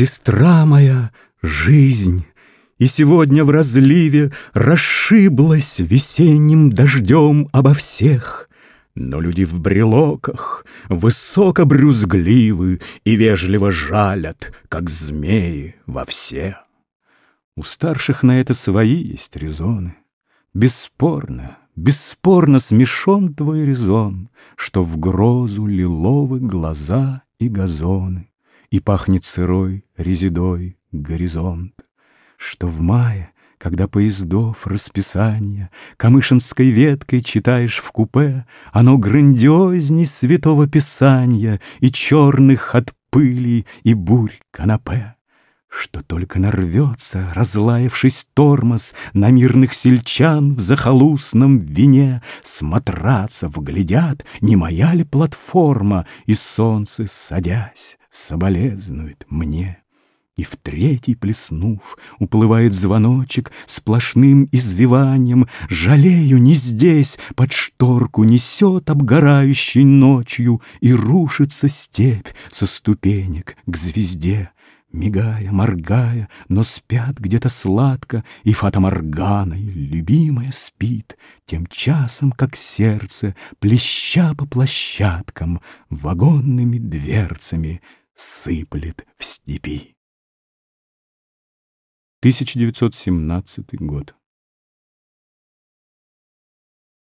Сестра моя, жизнь, и сегодня в разливе Расшиблась весенним дождем обо всех. Но люди в брелоках высоко брюзгливы И вежливо жалят, как змеи во все. У старших на это свои есть резоны. Бесспорно, бесспорно смешон твой резон, Что в грозу лиловы глаза и газоны, И пахнет сырой резидой горизонт, Что в мае, когда поездов расписание Камышинской веткой читаешь в купе, Оно грандиозней святого писания И черных от пыли и бурь канапе что только нарвется, разлаявшись тормоз, На мирных сельчан в захолустном вине, С матрацев глядят, не моя ли платформа, И солнце, садясь, соболезнует мне. И в третий плеснув, уплывает звоночек Сплошным извиванием, Жалею не здесь, под шторку Несет обгорающей ночью, И рушится степь со ступенек к звезде. Мигая, моргая, но спят где-то сладко, И фата Морганой любимая спит, Тем часом, как сердце, плеща по площадкам, Вагонными дверцами сыплет в степи. 1917 год.